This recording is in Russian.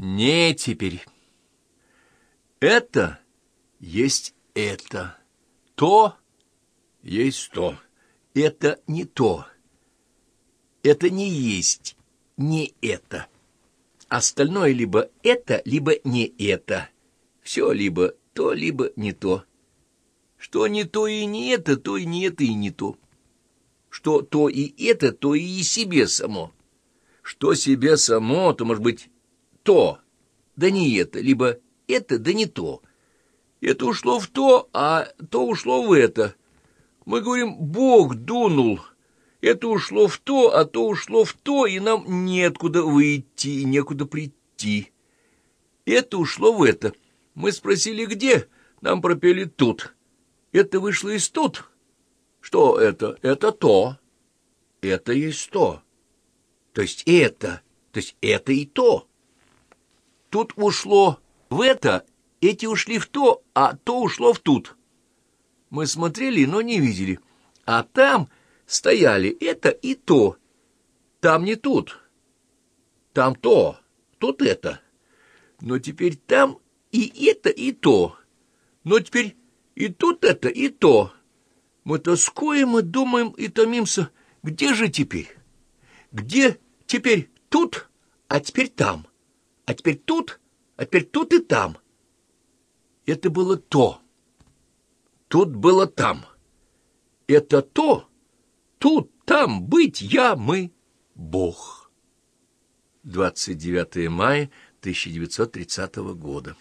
Не теперь. Это есть это. То есть то. Это не то. Это не есть не это. Остальное либо это, либо не это. Все либо то, либо не то. Что не то и не это, то и не это и не то. Что то и это, то и себе само. Что себе само, то может быть то, да не это, либо это, да не то. Это ушло в то, а то ушло в это. Мы говорим, Бог дунул. Это ушло в то, а то ушло в то, и нам неоткуда выйти и некуда прийти. Это ушло в это. Мы спросили, где? Нам пропели тут. Это вышло из тут. Что это? Это то. Это есть то. То есть это. То есть это и то. Тут ушло в это, эти ушли в то, а то ушло в тут. Мы смотрели, но не видели. А там стояли это и то. Там не тут. Там то, тут это. Но теперь там и это, и то. Но теперь и тут это, и то. Мы тоскуем и думаем и томимся. Где же теперь? Где теперь тут, а теперь там? А теперь тут, а теперь тут и там. Это было то. Тут было там. Это то, тут, там, быть, я, мы, Бог. 29 мая 1930 года.